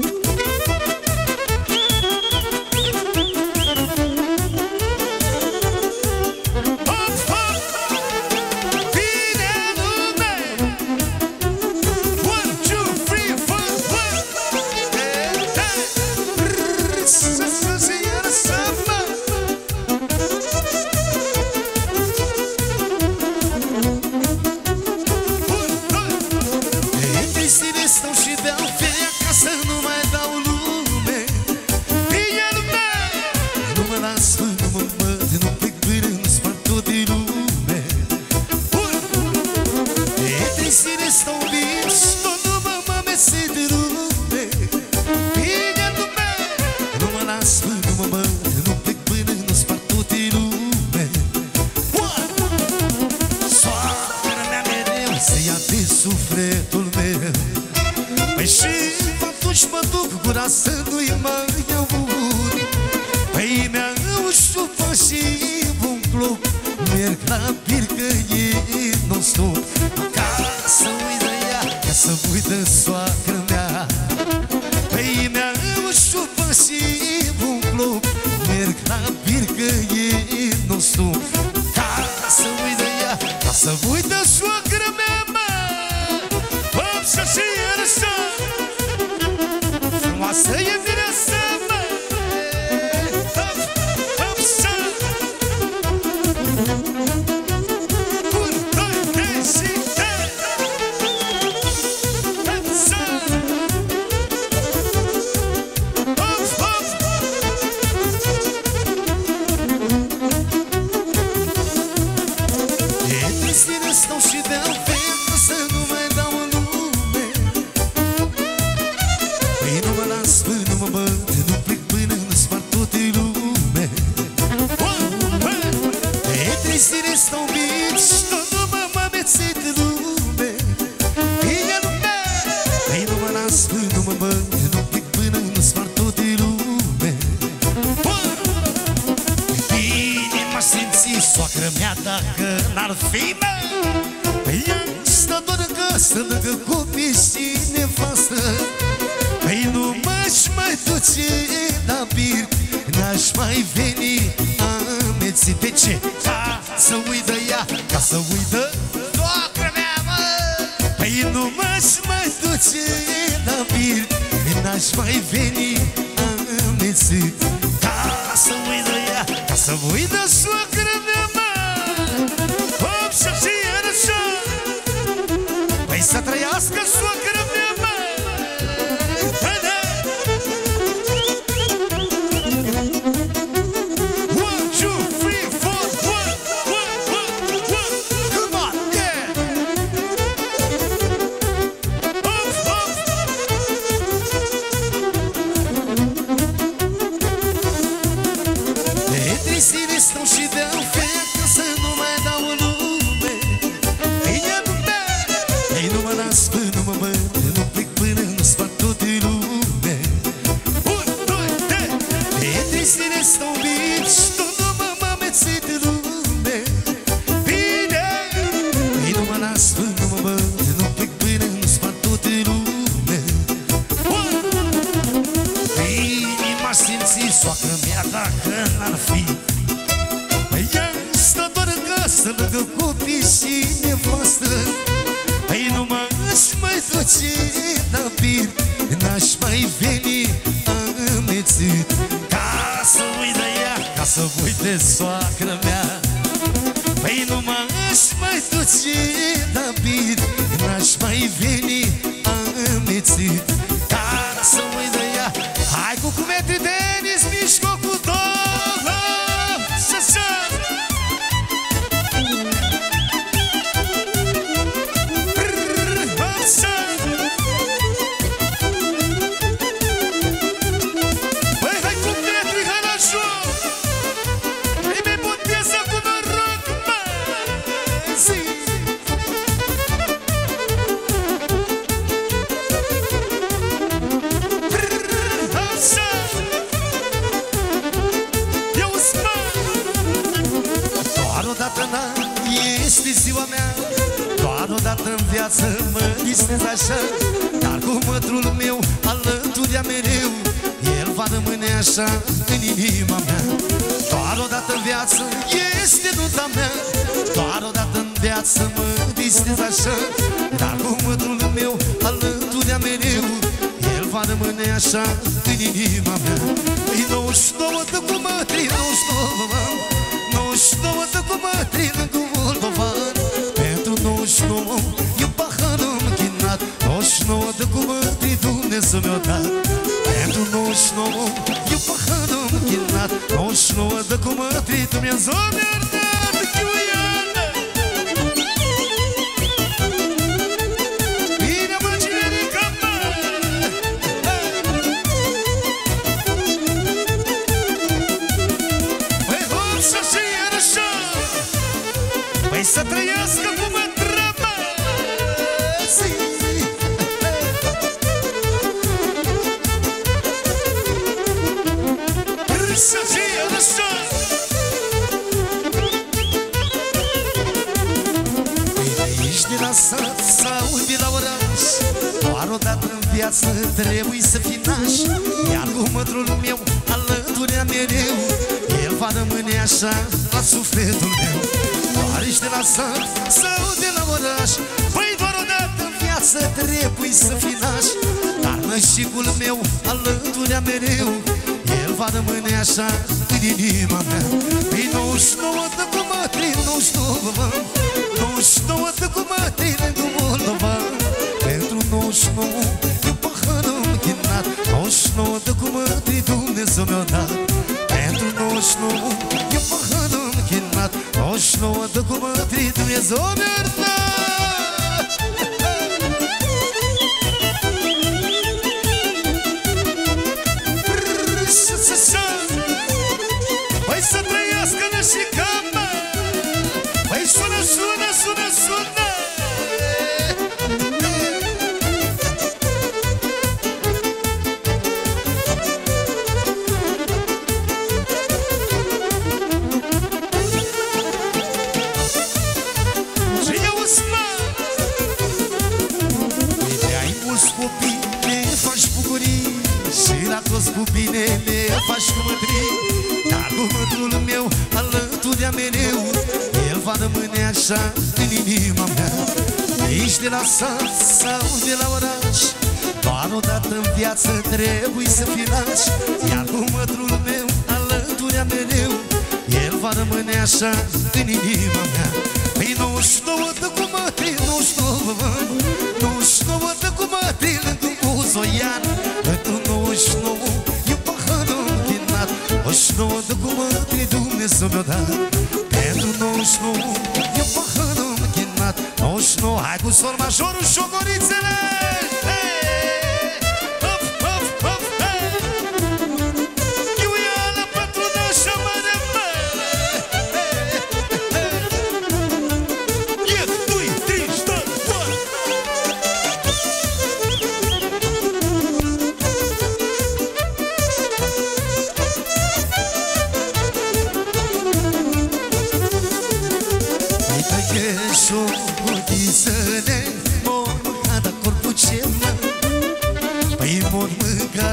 Mm-hmm. simplu Merg la că e non-stop Acasă uită ea, ca să uită soacră mea. Păi mea ușupă și umplu Merg la că e non-stop Acasă uită ea, ca să uită soacră mea mă! Păpsă și răsă Frumoasă e Stându-mă, bă, noapte până în sfart tot lume. Simți soacră mea n-ar fi, mă păi Ea stă doar în casă, lângă copii și nevastă. Păi mai duce la bir N-aș mai veni ameții De ce? Să uită ea, ca să uită soacră mea, mă. Păi nu m-aș mai duce N-aș mai veni amețit Ca să uit de ea, ca să uit de Soacră mea dacă n-ar fi. Păi ea stă doar în casă Lângă copii și nevastă. Ei nu m-aș mai duce la bir N-aș mai veni amețit Ca să uit de ea Ca să uit de soacră mea. Păi nu m-aș mai duce la bir N-aș mai veni amețit Iarna este ziua mea. Doar odată în viață mă distrez așa Dar cu mătrul meu alăturea mereu El va rămâne așa în inima mea. Doar odată în viață este nota mea. Doar odată în viață mă distrez așa Dar cu mătrul meu alăturea mereu El va rămâne așa în inima mea. E 99 de cumătri, 99 mă 99 de cu mătri lângă Moldovan Pentru 99 e paharul închinat. 99 de cu mătri Dumnezeu mi-a dat. Pentru 99 e paharul închinat. 99 de cu mătri Dumnezeu mi-a dat în viață trebuie să fii naș Iar cu mătrul meu alăturea mereu El va rămâne așa la sufletul meu. Doar ești de la sat sau de la oraș Păi doar odată în viață trebuie să fii naș. Dar nășicul meu alăturea mereu El va rămâne așa în inima mea. Păi 99 de cu mătri, 99 mă. 99 de cu mătri lângă Moldova Pentru 99 e paharul închinat 99 de cu mătri Dumnezeu mi-a dat. Pentru 99 e paharul închinat. 99 de cu mătri Dumnezeu mi-a dat Și la toți cu bine le faci cu mândrii Dar cu mândrul meu alăturea mereu El va rămâne așa în inima mea. Ești de la sat sau de la oraș Doar odată în viață trebuie să fii lași Iar cu mătrul meu alăturea mereu El va rămâne așa în inima mea Dumnezeu mi-a dat Pentru 99 e paharul închinat. 99 Hai cu sol majorul și ogorițele Mor mâncada corpul ce mă. Păi mor mânca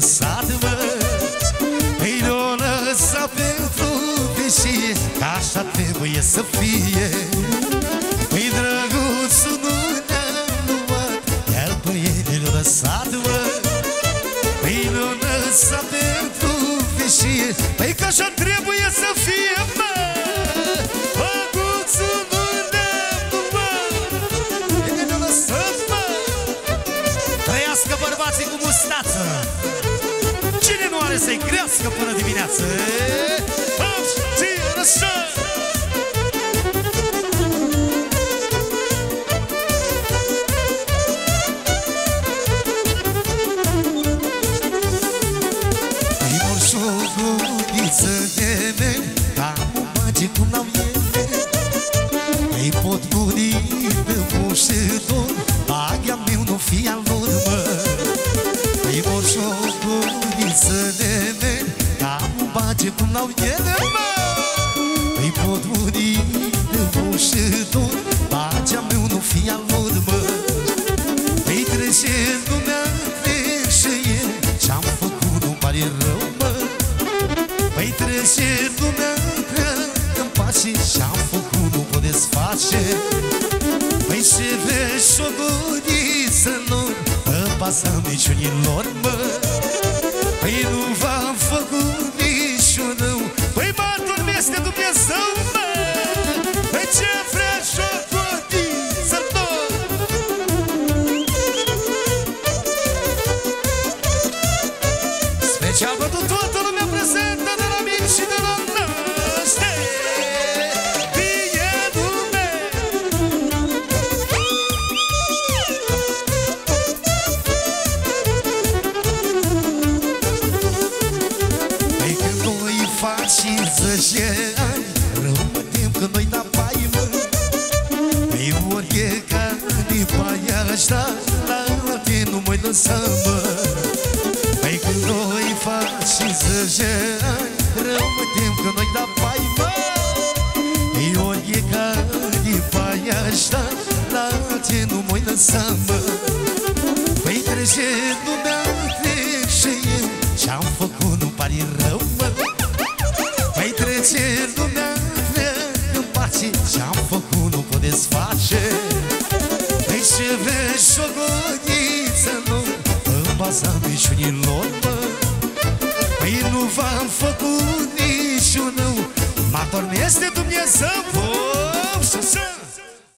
ele le-a lăsat mă. Păi le-a lăsat pentru veșie Că așa trebuie să fie. Păi drăguțul nu ne-am luat El pe ele le-a lăsat mă. Păi le-a lăsat pentru veșie Păi că așa trebuie să-i crească până dimineață? N-au ele, mă! Îi pot muri de moșător Pagea meu nu fi al lor, mă! Îi trece lumea și e Ce-am făcut nu pare rău, mă! Păi trece lumea în pace Ce-am făcut nu pot desface! Păi ce vezi o guriță lor În pasă niciunilor, mă! Păi nu v-am toată lumea prezentă De la mic și de la năște Fie lume Păi când noi faci 10 ani Rămânem că noi da paimă Păi ori e ca de paia ăștia La tine nu mai lăsăm mă nu mai lăsăm mă Păi trece lumea trece eu Ce-am făcut nu pare rău, mă. Păi trece lumea în pace Ce-am făcut nu pot desface. Păi ce vezi o godiță nu În baza mișunilor, mă. Păi nu v-am făcut niciun rău Martor este Dumnezeu,